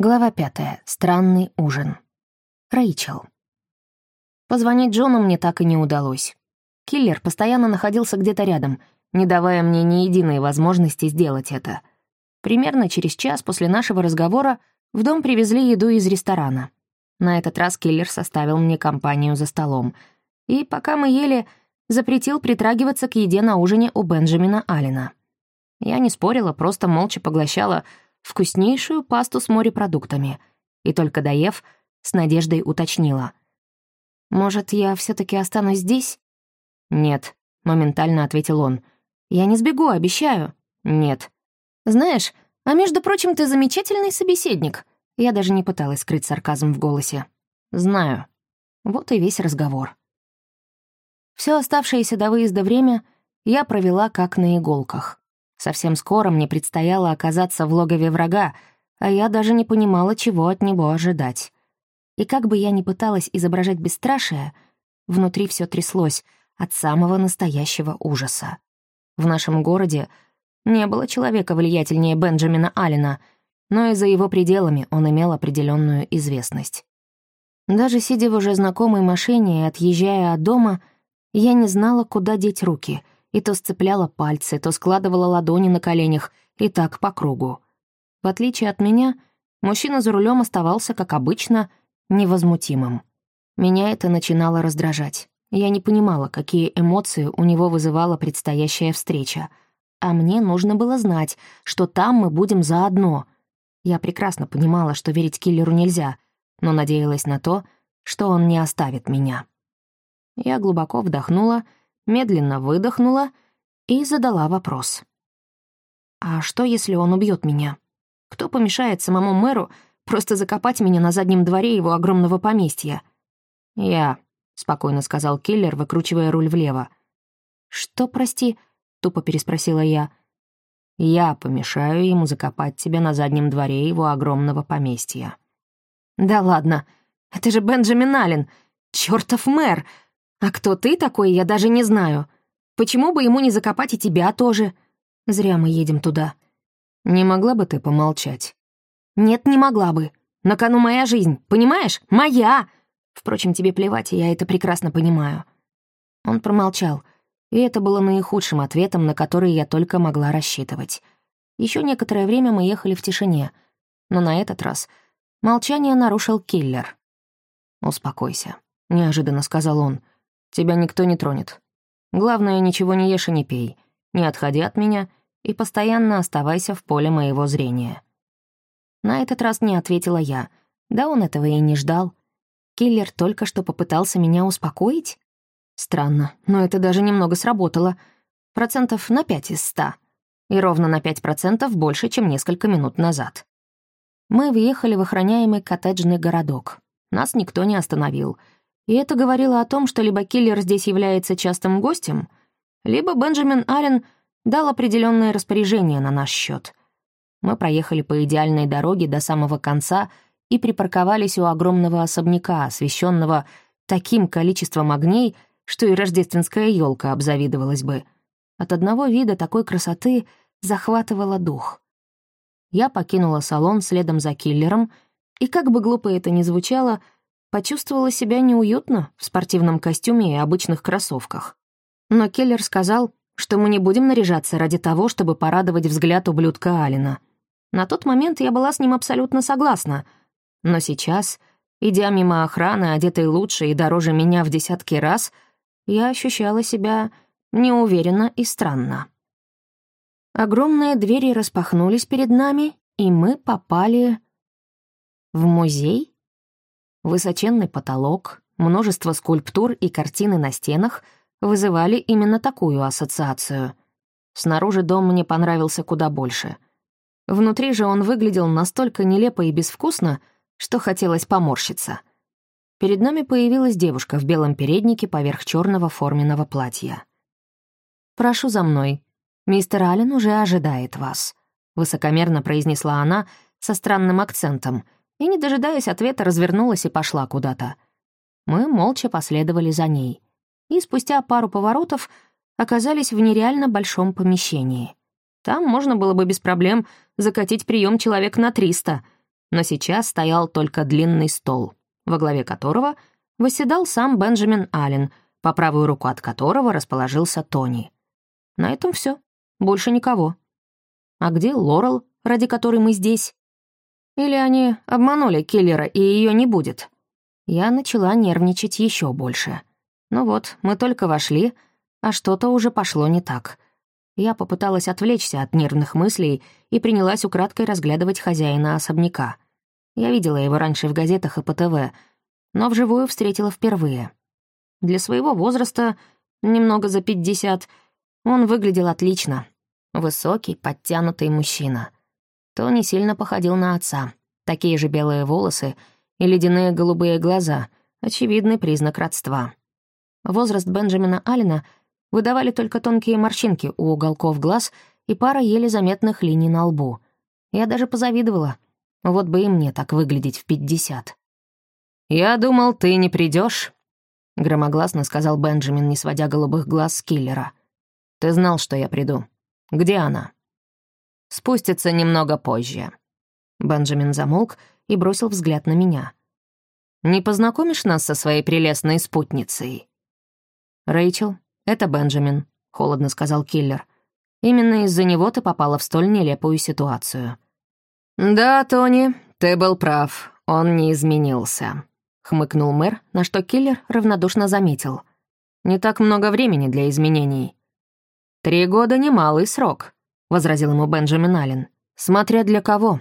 Глава пятая. Странный ужин. Рэйчел. Позвонить Джону мне так и не удалось. Киллер постоянно находился где-то рядом, не давая мне ни единой возможности сделать это. Примерно через час после нашего разговора в дом привезли еду из ресторана. На этот раз Киллер составил мне компанию за столом. И пока мы ели, запретил притрагиваться к еде на ужине у Бенджамина Аллена. Я не спорила, просто молча поглощала вкуснейшую пасту с морепродуктами. И только доев, с надеждой уточнила. «Может, я все таки останусь здесь?» «Нет», — моментально ответил он. «Я не сбегу, обещаю». «Нет». «Знаешь, а между прочим, ты замечательный собеседник». Я даже не пыталась скрыть сарказм в голосе. «Знаю». Вот и весь разговор. Все оставшееся до выезда время я провела как на иголках. Совсем скоро мне предстояло оказаться в логове врага, а я даже не понимала, чего от него ожидать. И как бы я ни пыталась изображать бесстрашие, внутри все тряслось от самого настоящего ужаса. В нашем городе не было человека влиятельнее Бенджамина Аллена, но и за его пределами он имел определенную известность. Даже сидя в уже знакомой машине и отъезжая от дома, я не знала, куда деть руки — и то сцепляла пальцы, то складывала ладони на коленях, и так по кругу. В отличие от меня, мужчина за рулем оставался, как обычно, невозмутимым. Меня это начинало раздражать. Я не понимала, какие эмоции у него вызывала предстоящая встреча. А мне нужно было знать, что там мы будем заодно. Я прекрасно понимала, что верить киллеру нельзя, но надеялась на то, что он не оставит меня. Я глубоко вдохнула — медленно выдохнула и задала вопрос. «А что, если он убьет меня? Кто помешает самому мэру просто закопать меня на заднем дворе его огромного поместья?» «Я», — спокойно сказал киллер, выкручивая руль влево. «Что, прости?» — тупо переспросила я. «Я помешаю ему закопать тебя на заднем дворе его огромного поместья». «Да ладно, это же Бенджамин Аллен, чертов мэр!» А кто ты такой, я даже не знаю. Почему бы ему не закопать и тебя тоже? Зря мы едем туда. Не могла бы ты помолчать? Нет, не могла бы. На кону моя жизнь, понимаешь? Моя! Впрочем, тебе плевать, я это прекрасно понимаю. Он промолчал, и это было наихудшим ответом, на который я только могла рассчитывать. Еще некоторое время мы ехали в тишине, но на этот раз молчание нарушил киллер. «Успокойся», — неожиданно сказал он. Тебя никто не тронет. Главное, ничего не ешь и не пей. Не отходи от меня и постоянно оставайся в поле моего зрения». На этот раз не ответила я. Да он этого и не ждал. Киллер только что попытался меня успокоить? Странно, но это даже немного сработало. Процентов на пять из ста. И ровно на пять процентов больше, чем несколько минут назад. Мы въехали в охраняемый коттеджный городок. Нас никто не остановил — и это говорило о том, что либо киллер здесь является частым гостем, либо Бенджамин Аллен дал определенное распоряжение на наш счет. Мы проехали по идеальной дороге до самого конца и припарковались у огромного особняка, освещенного таким количеством огней, что и рождественская елка обзавидовалась бы. От одного вида такой красоты захватывала дух. Я покинула салон следом за киллером, и, как бы глупо это ни звучало, — почувствовала себя неуютно в спортивном костюме и обычных кроссовках. Но Келлер сказал, что мы не будем наряжаться ради того, чтобы порадовать взгляд ублюдка Алина. На тот момент я была с ним абсолютно согласна, но сейчас, идя мимо охраны, одетой лучше и дороже меня в десятки раз, я ощущала себя неуверенно и странно. Огромные двери распахнулись перед нами, и мы попали в музей? Высоченный потолок, множество скульптур и картины на стенах вызывали именно такую ассоциацию. Снаружи дом мне понравился куда больше. Внутри же он выглядел настолько нелепо и безвкусно, что хотелось поморщиться. Перед нами появилась девушка в белом переднике поверх черного форменного платья. «Прошу за мной. Мистер Аллен уже ожидает вас», — высокомерно произнесла она со странным акцентом — и, не дожидаясь ответа, развернулась и пошла куда-то. Мы молча последовали за ней. И спустя пару поворотов оказались в нереально большом помещении. Там можно было бы без проблем закатить прием человек на триста. но сейчас стоял только длинный стол, во главе которого восседал сам Бенджамин Аллен, по правую руку от которого расположился Тони. На этом все, больше никого. А где Лорел, ради которой мы здесь? Или они обманули киллера, и ее не будет? Я начала нервничать еще больше. Ну вот, мы только вошли, а что-то уже пошло не так. Я попыталась отвлечься от нервных мыслей и принялась украдкой разглядывать хозяина особняка. Я видела его раньше в газетах и по ТВ, но вживую встретила впервые. Для своего возраста, немного за пятьдесят, он выглядел отлично. Высокий, подтянутый мужчина. Тони сильно походил на отца. Такие же белые волосы и ледяные голубые глаза — очевидный признак родства. Возраст Бенджамина Аллена выдавали только тонкие морщинки у уголков глаз и пара еле заметных линий на лбу. Я даже позавидовала. Вот бы и мне так выглядеть в пятьдесят. «Я думал, ты не придешь, громогласно сказал Бенджамин, не сводя голубых глаз с киллера. «Ты знал, что я приду. Где она?» «Спустится немного позже». Бенджамин замолк и бросил взгляд на меня. «Не познакомишь нас со своей прелестной спутницей?» «Рэйчел, это Бенджамин», — холодно сказал киллер. «Именно из-за него ты попала в столь нелепую ситуацию». «Да, Тони, ты был прав, он не изменился», — хмыкнул мэр, на что киллер равнодушно заметил. «Не так много времени для изменений». «Три года — немалый срок», — возразил ему Бенджамин Аллен. «Смотря для кого.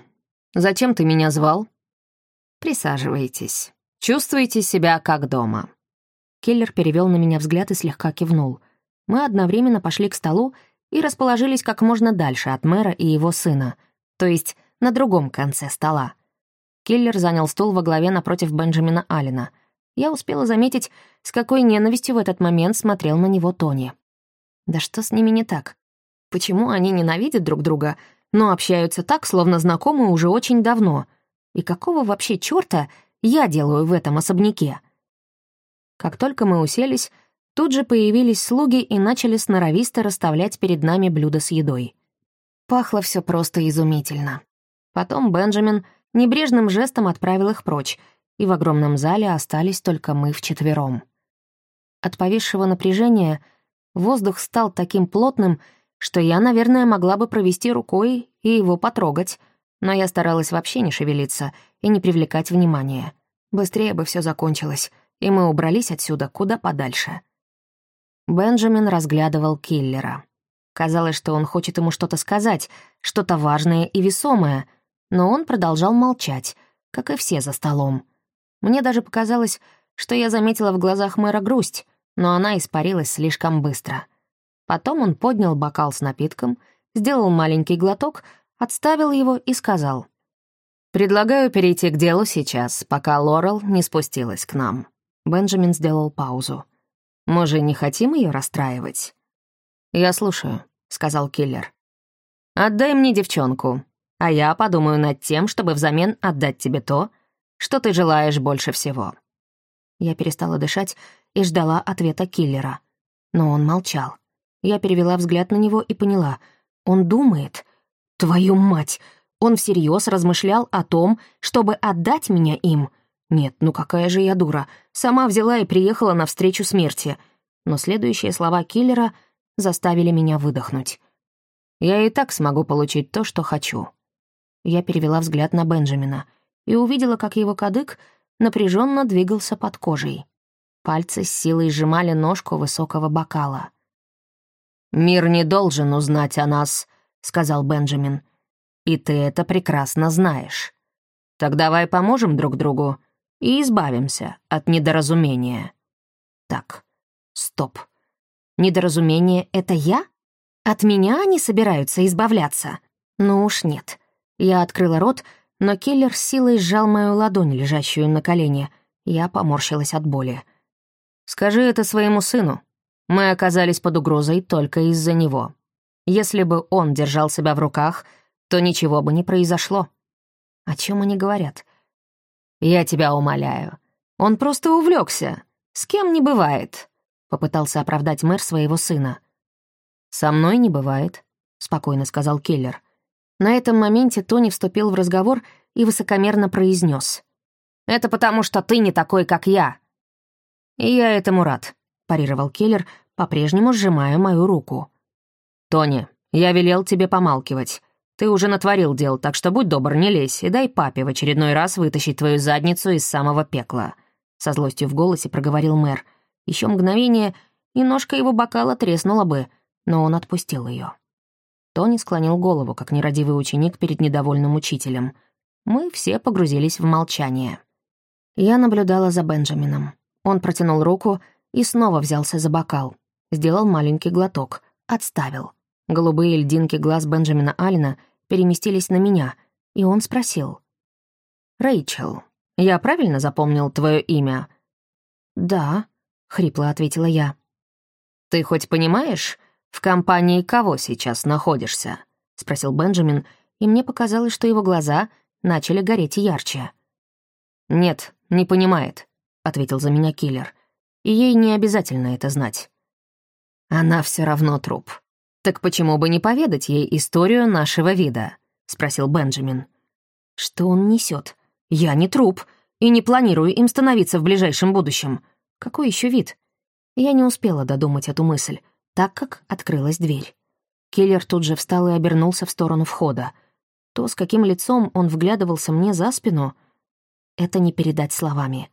Зачем ты меня звал?» «Присаживайтесь. Чувствуйте себя как дома». Киллер перевел на меня взгляд и слегка кивнул. Мы одновременно пошли к столу и расположились как можно дальше от мэра и его сына, то есть на другом конце стола. Киллер занял стул во главе напротив Бенджамина Аллена. Я успела заметить, с какой ненавистью в этот момент смотрел на него Тони. Да что с ними не так? Почему они ненавидят друг друга, но общаются так, словно знакомы уже очень давно? И какого вообще чёрта я делаю в этом особняке? Как только мы уселись, тут же появились слуги и начали сноровисто расставлять перед нами блюда с едой. Пахло все просто изумительно. Потом Бенджамин небрежным жестом отправил их прочь, и в огромном зале остались только мы вчетвером. От повисшего напряжения воздух стал таким плотным, что я, наверное, могла бы провести рукой и его потрогать, но я старалась вообще не шевелиться и не привлекать внимания. Быстрее бы все закончилось — и мы убрались отсюда куда подальше. Бенджамин разглядывал киллера. Казалось, что он хочет ему что-то сказать, что-то важное и весомое, но он продолжал молчать, как и все за столом. Мне даже показалось, что я заметила в глазах мэра грусть, но она испарилась слишком быстро. Потом он поднял бокал с напитком, сделал маленький глоток, отставил его и сказал. «Предлагаю перейти к делу сейчас, пока Лорел не спустилась к нам». Бенджамин сделал паузу. «Мы же не хотим ее расстраивать?» «Я слушаю», — сказал киллер. «Отдай мне девчонку, а я подумаю над тем, чтобы взамен отдать тебе то, что ты желаешь больше всего». Я перестала дышать и ждала ответа киллера. Но он молчал. Я перевела взгляд на него и поняла. Он думает. «Твою мать!» Он всерьез размышлял о том, чтобы отдать меня им — нет, ну какая же я дура. Сама взяла и приехала навстречу смерти. Но следующие слова киллера заставили меня выдохнуть. Я и так смогу получить то, что хочу. Я перевела взгляд на Бенджамина и увидела, как его кадык напряженно двигался под кожей. Пальцы с силой сжимали ножку высокого бокала. «Мир не должен узнать о нас», — сказал Бенджамин. «И ты это прекрасно знаешь. Так давай поможем друг другу и избавимся от недоразумения. Так, стоп. Недоразумение — это я? От меня они собираются избавляться? Ну уж нет. Я открыла рот, но киллер силой сжал мою ладонь, лежащую на колене. Я поморщилась от боли. «Скажи это своему сыну. Мы оказались под угрозой только из-за него. Если бы он держал себя в руках, то ничего бы не произошло». О чем они говорят? «Я тебя умоляю. Он просто увлекся. С кем не бывает», — попытался оправдать мэр своего сына. «Со мной не бывает», — спокойно сказал Келлер. На этом моменте Тони вступил в разговор и высокомерно произнес. «Это потому, что ты не такой, как я». «И я этому рад», — парировал Келлер, по-прежнему сжимая мою руку. «Тони, я велел тебе помалкивать. Ты уже натворил дел, так что будь добр, не лезь и дай папе в очередной раз вытащить твою задницу из самого пекла», — со злостью в голосе проговорил мэр. Еще мгновение, и ножка его бокала треснула бы, но он отпустил ее. Тони склонил голову, как нерадивый ученик перед недовольным учителем. Мы все погрузились в молчание. Я наблюдала за Бенджамином. Он протянул руку и снова взялся за бокал. Сделал маленький глоток. Отставил. Голубые льдинки глаз Бенджамина Алина переместились на меня, и он спросил. «Рэйчел, я правильно запомнил твое имя?» «Да», — хрипло ответила я. «Ты хоть понимаешь, в компании кого сейчас находишься?» — спросил Бенджамин, и мне показалось, что его глаза начали гореть ярче. «Нет, не понимает», — ответил за меня киллер. «И ей не обязательно это знать». «Она все равно труп. Так почему бы не поведать ей историю нашего вида?» — спросил Бенджамин. «Что он несет? Я не труп и не планирую им становиться в ближайшем будущем. Какой еще вид?» Я не успела додумать эту мысль, так как открылась дверь. Киллер тут же встал и обернулся в сторону входа. То, с каким лицом он вглядывался мне за спину, это не передать словами.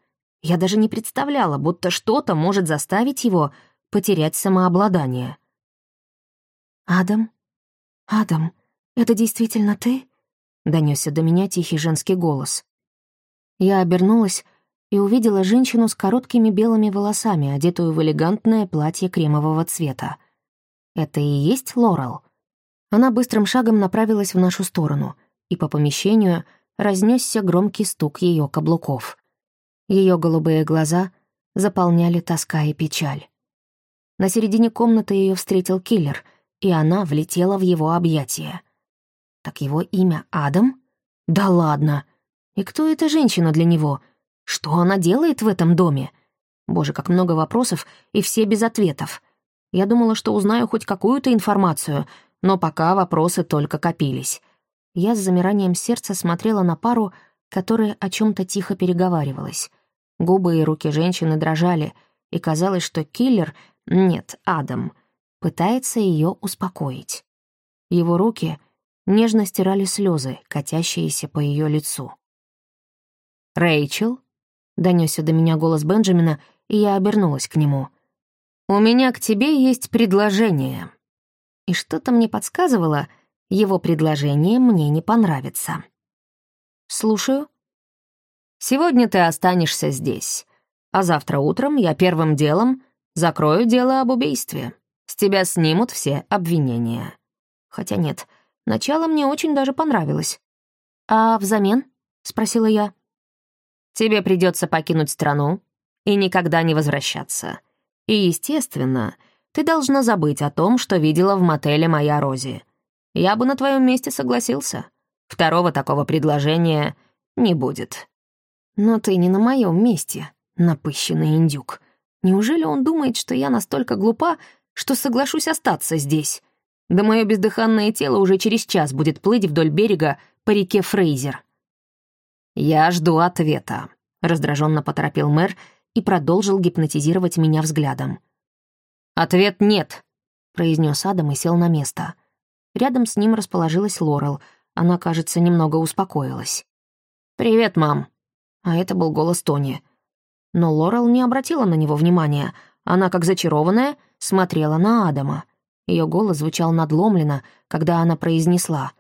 Я даже не представляла, будто что-то может заставить его потерять самообладание. «Адам? Адам, это действительно ты?» — донесся до меня тихий женский голос. Я обернулась и увидела женщину с короткими белыми волосами, одетую в элегантное платье кремового цвета. Это и есть Лорел? Она быстрым шагом направилась в нашу сторону, и по помещению разнесся громкий стук ее каблуков. Ее голубые глаза заполняли тоска и печаль. На середине комнаты ее встретил киллер, и она влетела в его объятия. Так его имя Адам? Да ладно! И кто эта женщина для него? Что она делает в этом доме? Боже, как много вопросов, и все без ответов. Я думала, что узнаю хоть какую-то информацию, но пока вопросы только копились. Я с замиранием сердца смотрела на пару, которая о чем то тихо переговаривалась. Губы и руки женщины дрожали, и казалось, что киллер, нет, Адам, пытается ее успокоить. Его руки нежно стирали слезы, катящиеся по ее лицу. «Рэйчел?» — донесся до меня голос Бенджамина, и я обернулась к нему. «У меня к тебе есть предложение». И что-то мне подсказывало, его предложение мне не понравится. «Слушаю». «Сегодня ты останешься здесь, а завтра утром я первым делом закрою дело об убийстве. С тебя снимут все обвинения». Хотя нет, начало мне очень даже понравилось. «А взамен?» — спросила я. Тебе придется покинуть страну и никогда не возвращаться. И, естественно, ты должна забыть о том, что видела в мотеле моя Рози. Я бы на твоем месте согласился. Второго такого предложения не будет. Но ты не на моем месте, напыщенный индюк. Неужели он думает, что я настолько глупа, что соглашусь остаться здесь? Да мое бездыханное тело уже через час будет плыть вдоль берега по реке Фрейзер. «Я жду ответа», — раздраженно поторопил мэр и продолжил гипнотизировать меня взглядом. «Ответ нет», — произнес Адам и сел на место. Рядом с ним расположилась Лорел. Она, кажется, немного успокоилась. «Привет, мам». А это был голос Тони. Но Лорел не обратила на него внимания. Она, как зачарованная, смотрела на Адама. Ее голос звучал надломленно, когда она произнесла.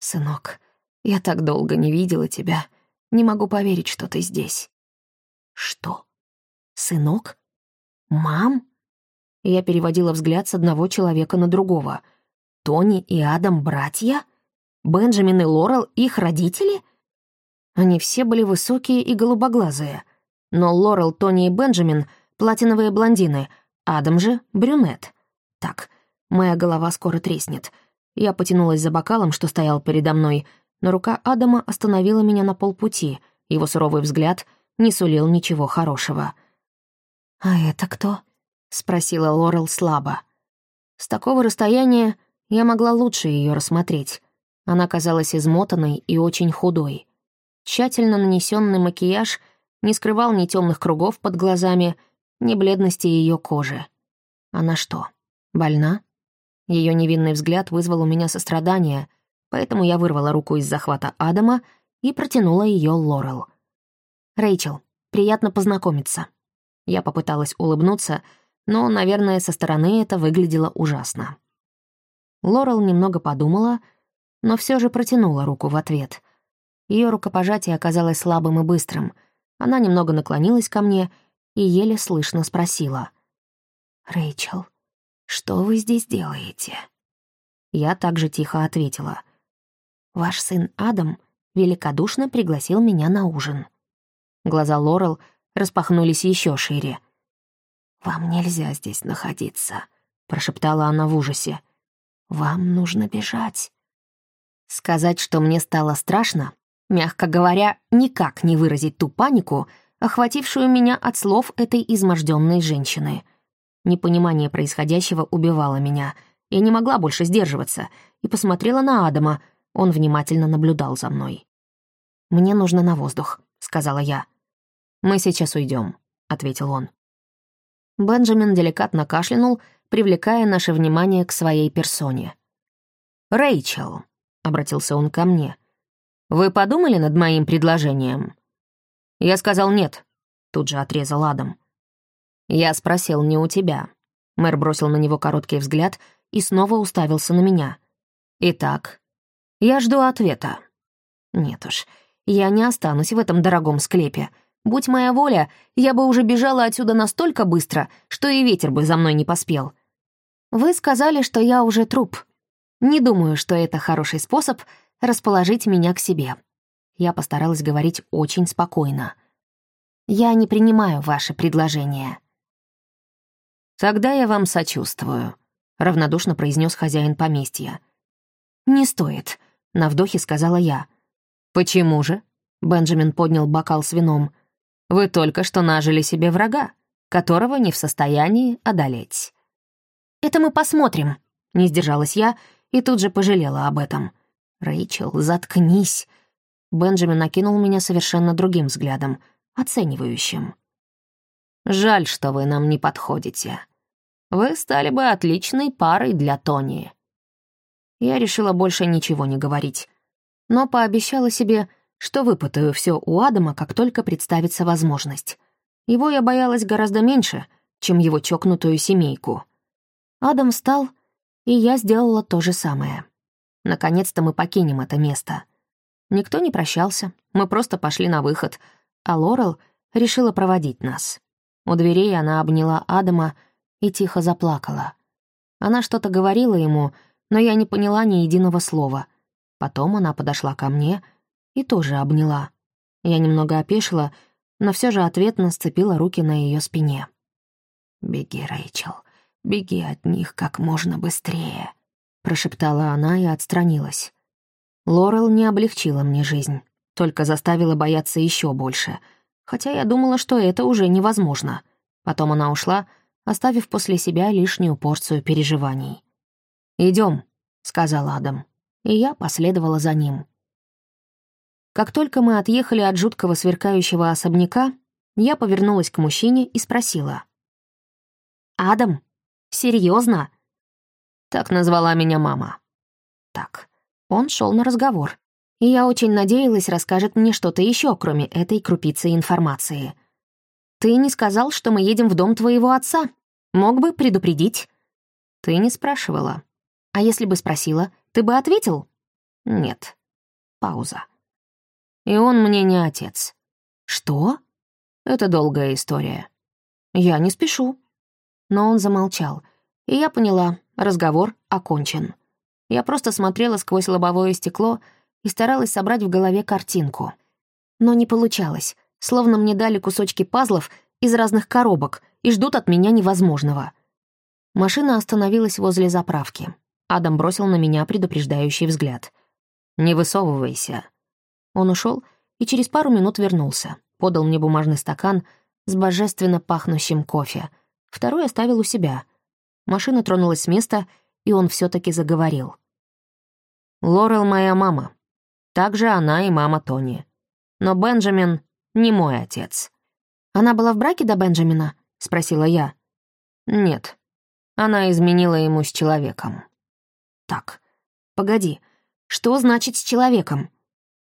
«Сынок, я так долго не видела тебя. Не могу поверить, что ты здесь». «Что? Сынок? Мам?» Я переводила взгляд с одного человека на другого. «Тони и Адам — братья? Бенджамин и Лорел — их родители?» Они все были высокие и голубоглазые. Но Лорел, Тони и Бенджамин — платиновые блондины, Адам же — брюнет. Так, моя голова скоро треснет. Я потянулась за бокалом, что стоял передо мной — но рука Адама остановила меня на полпути, его суровый взгляд не сулил ничего хорошего. «А это кто?» — спросила Лорел слабо. С такого расстояния я могла лучше ее рассмотреть. Она казалась измотанной и очень худой. Тщательно нанесенный макияж не скрывал ни темных кругов под глазами, ни бледности ее кожи. Она что, больна? Ее невинный взгляд вызвал у меня сострадание, поэтому я вырвала руку из захвата Адама и протянула ее Лорел. «Рэйчел, приятно познакомиться». Я попыталась улыбнуться, но, наверное, со стороны это выглядело ужасно. Лорел немного подумала, но все же протянула руку в ответ. Ее рукопожатие оказалось слабым и быстрым. Она немного наклонилась ко мне и еле слышно спросила. «Рэйчел, что вы здесь делаете?» Я также тихо ответила. «Ваш сын Адам великодушно пригласил меня на ужин». Глаза Лорел распахнулись еще шире. «Вам нельзя здесь находиться», — прошептала она в ужасе. «Вам нужно бежать». Сказать, что мне стало страшно, мягко говоря, никак не выразить ту панику, охватившую меня от слов этой изможденной женщины. Непонимание происходящего убивало меня. Я не могла больше сдерживаться и посмотрела на Адама. Он внимательно наблюдал за мной. «Мне нужно на воздух», — сказала я. «Мы сейчас уйдем», — ответил он. Бенджамин деликатно кашлянул, привлекая наше внимание к своей персоне. «Рэйчел», — обратился он ко мне, — «вы подумали над моим предложением?» Я сказал «нет», — тут же отрезал Адам. «Я спросил не у тебя». Мэр бросил на него короткий взгляд и снова уставился на меня. «Итак, я жду ответа». «Нет уж, я не останусь в этом дорогом склепе», Будь моя воля, я бы уже бежала отсюда настолько быстро, что и ветер бы за мной не поспел. Вы сказали, что я уже труп. Не думаю, что это хороший способ расположить меня к себе. Я постаралась говорить очень спокойно. Я не принимаю ваше предложение. «Тогда я вам сочувствую», — равнодушно произнес хозяин поместья. «Не стоит», — на вдохе сказала я. «Почему же?» — Бенджамин поднял бокал с вином. Вы только что нажили себе врага, которого не в состоянии одолеть. «Это мы посмотрим», — не сдержалась я и тут же пожалела об этом. «Рэйчел, заткнись». Бенджамин накинул меня совершенно другим взглядом, оценивающим. «Жаль, что вы нам не подходите. Вы стали бы отличной парой для Тони». Я решила больше ничего не говорить, но пообещала себе, что выпытаю все у Адама, как только представится возможность. Его я боялась гораздо меньше, чем его чокнутую семейку. Адам встал, и я сделала то же самое. Наконец-то мы покинем это место. Никто не прощался, мы просто пошли на выход, а Лорел решила проводить нас. У дверей она обняла Адама и тихо заплакала. Она что-то говорила ему, но я не поняла ни единого слова. Потом она подошла ко мне — и тоже обняла. Я немного опешила, но все же ответно сцепила руки на ее спине. «Беги, Рэйчел, беги от них как можно быстрее», — прошептала она и отстранилась. Лорел не облегчила мне жизнь, только заставила бояться еще больше, хотя я думала, что это уже невозможно. Потом она ушла, оставив после себя лишнюю порцию переживаний. Идем, сказал Адам, и я последовала за ним. Как только мы отъехали от жуткого сверкающего особняка, я повернулась к мужчине и спросила. «Адам? Серьезно? Так назвала меня мама. Так, он шел на разговор, и я очень надеялась, расскажет мне что-то еще, кроме этой крупицы информации. «Ты не сказал, что мы едем в дом твоего отца? Мог бы предупредить?» «Ты не спрашивала. А если бы спросила, ты бы ответил?» «Нет». Пауза. И он мне не отец. Что? Это долгая история. Я не спешу. Но он замолчал, и я поняла, разговор окончен. Я просто смотрела сквозь лобовое стекло и старалась собрать в голове картинку. Но не получалось, словно мне дали кусочки пазлов из разных коробок и ждут от меня невозможного. Машина остановилась возле заправки. Адам бросил на меня предупреждающий взгляд. «Не высовывайся», он ушел и через пару минут вернулся, подал мне бумажный стакан с божественно пахнущим кофе. Второй оставил у себя. Машина тронулась с места, и он все таки заговорил. «Лорел моя мама. Также она и мама Тони. Но Бенджамин не мой отец. «Она была в браке до Бенджамина?» — спросила я. «Нет. Она изменила ему с человеком». «Так, погоди. Что значит «с человеком»?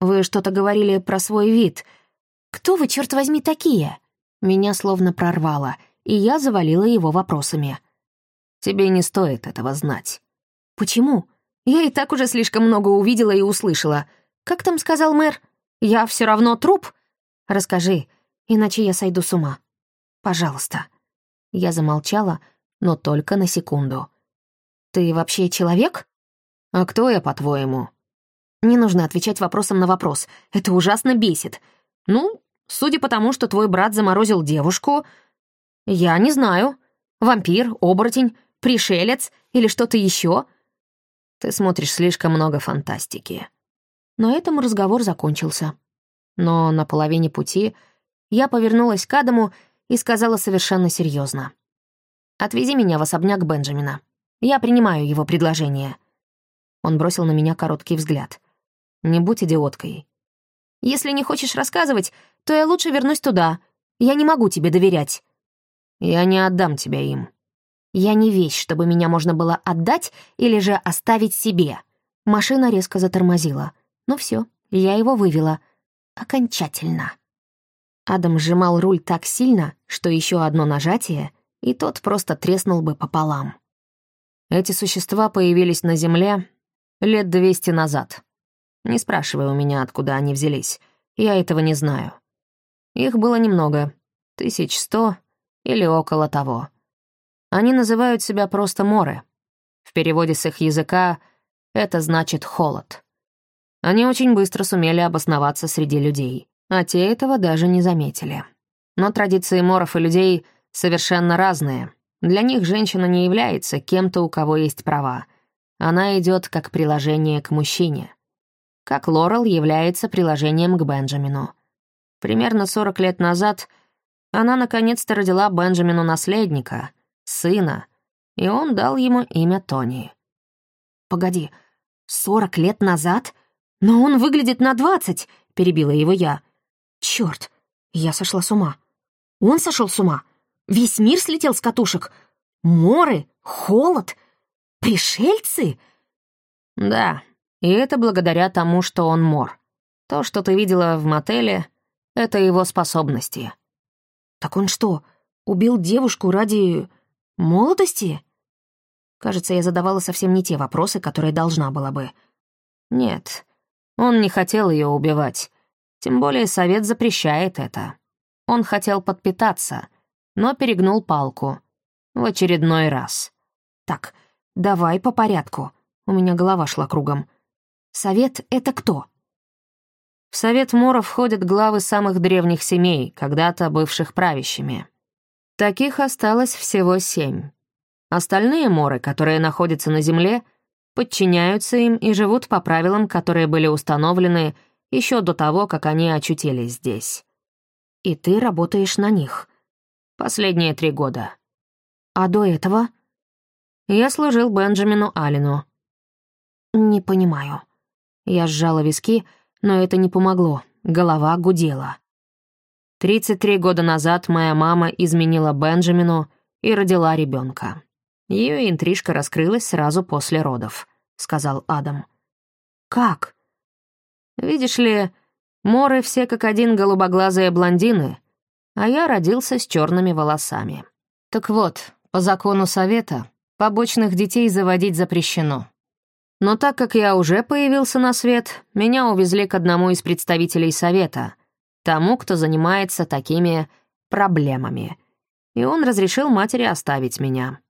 Вы что-то говорили про свой вид. Кто вы, черт возьми, такие?» Меня словно прорвало, и я завалила его вопросами. «Тебе не стоит этого знать». «Почему? Я и так уже слишком много увидела и услышала. Как там сказал мэр? Я все равно труп? Расскажи, иначе я сойду с ума. Пожалуйста». Я замолчала, но только на секунду. «Ты вообще человек?» «А кто я, по-твоему?» «Не нужно отвечать вопросом на вопрос. Это ужасно бесит. Ну, судя по тому, что твой брат заморозил девушку, я не знаю. Вампир, оборотень, пришелец или что-то еще. Ты смотришь слишком много фантастики. На этом разговор закончился. Но на половине пути я повернулась к Адаму и сказала совершенно серьезно: «Отвези меня в особняк Бенджамина. Я принимаю его предложение». Он бросил на меня короткий взгляд. «Не будь идиоткой. Если не хочешь рассказывать, то я лучше вернусь туда. Я не могу тебе доверять». «Я не отдам тебя им», я не вещь, чтобы меня можно было отдать или же оставить себе. Машина резко затормозила. Ну все, я его вывела. Окончательно. Адам сжимал руль так сильно, что еще одно нажатие, и тот просто треснул бы пополам. Эти существа появились на Земле лет двести назад. Не спрашивай у меня, откуда они взялись. Я этого не знаю. Их было немного, тысяч сто или около того. Они называют себя просто Моры. В переводе с их языка это значит «холод». Они очень быстро сумели обосноваться среди людей, а те этого даже не заметили. Но традиции моров и людей совершенно разные. Для них женщина не является кем-то, у кого есть права. Она идет как приложение к мужчине. Как Лорел является приложением к Бенджамину. Примерно 40 лет назад она наконец-то родила Бенджамину наследника, сына, и он дал ему имя Тони. «Погоди, сорок лет назад? Но он выглядит на двадцать!» — перебила его я. «Чёрт, я сошла с ума. Он сошел с ума. Весь мир слетел с катушек. Моры, холод, пришельцы?» «Да, и это благодаря тому, что он мор. То, что ты видела в мотеле, — это его способности». «Так он что, убил девушку ради... Молодости? Кажется, я задавала совсем не те вопросы, которые должна была бы. Нет, он не хотел ее убивать. Тем более совет запрещает это. Он хотел подпитаться, но перегнул палку. В очередной раз. Так, давай по порядку. У меня голова шла кругом. Совет — это кто? В совет Мора входят главы самых древних семей, когда-то бывших правящими. Таких осталось всего семь. Остальные моры, которые находятся на Земле, подчиняются им и живут по правилам, которые были установлены еще до того, как они очутились здесь. И ты работаешь на них. Последние три года. А до этого? Я служил Бенджамину Алину. Не понимаю. Я сжала виски, но это не помогло. Голова гудела. 33 года назад моя мама изменила Бенджамину и родила ребенка. Ее интрижка раскрылась сразу после родов, сказал Адам. Как? Видишь ли, моры все как один голубоглазые блондины, а я родился с черными волосами. Так вот, по закону совета, побочных детей заводить запрещено. Но так как я уже появился на свет, меня увезли к одному из представителей совета — тому, кто занимается такими проблемами. И он разрешил матери оставить меня.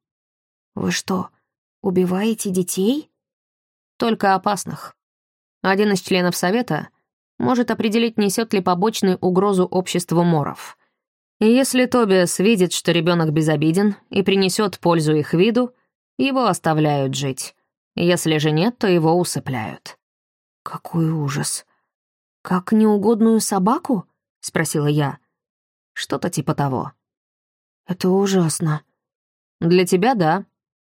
«Вы что, убиваете детей?» «Только опасных. Один из членов совета может определить, несет ли побочную угрозу обществу моров. И если Тобиас видит, что ребенок безобиден и принесет пользу их виду, его оставляют жить. Если же нет, то его усыпляют. Какой ужас. «Как неугодную собаку?» — спросила я. «Что-то типа того». «Это ужасно». «Для тебя — да,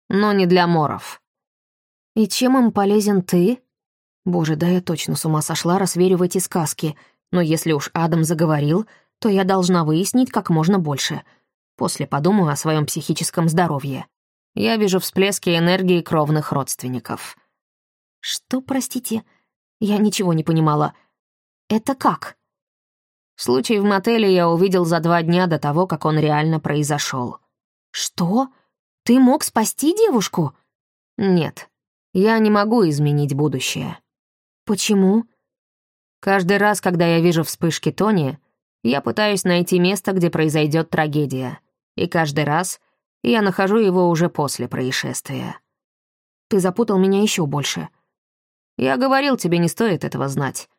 но не для моров». «И чем им полезен ты?» «Боже, да я точно с ума сошла, раз верю в эти сказки. Но если уж Адам заговорил, то я должна выяснить как можно больше. После подумаю о своем психическом здоровье. Я вижу всплески энергии кровных родственников. Что, простите? Я ничего не понимала. Это как? Случай в мотеле я увидел за два дня до того, как он реально произошел. Что? Ты мог спасти девушку? Нет. Я не могу изменить будущее. Почему? Каждый раз, когда я вижу вспышки Тони, я пытаюсь найти место, где произойдет трагедия. И каждый раз я нахожу его уже после происшествия. Ты запутал меня еще больше. Я говорил, тебе не стоит этого знать.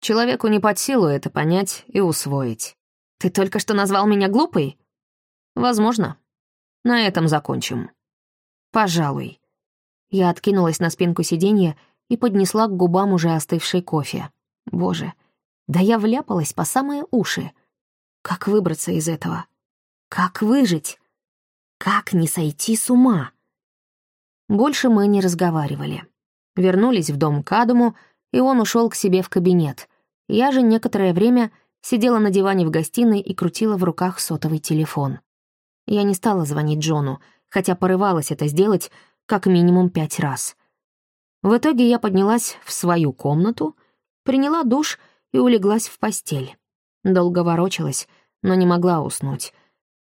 Человеку не под силу это понять и усвоить. Ты только что назвал меня глупой? Возможно. На этом закончим. Пожалуй. Я откинулась на спинку сиденья и поднесла к губам уже остывший кофе. Боже, да я вляпалась по самые уши. Как выбраться из этого? Как выжить? Как не сойти с ума? Больше мы не разговаривали. Вернулись в дом к Адаму, и он ушел к себе в кабинет. Я же некоторое время сидела на диване в гостиной и крутила в руках сотовый телефон. Я не стала звонить Джону, хотя порывалась это сделать как минимум пять раз. В итоге я поднялась в свою комнату, приняла душ и улеглась в постель. Долго ворочалась, но не могла уснуть.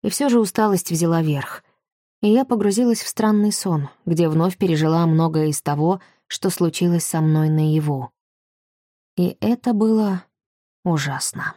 И все же усталость взяла верх. И я погрузилась в странный сон, где вновь пережила многое из того, что случилось со мной наяву. И это было ужасно.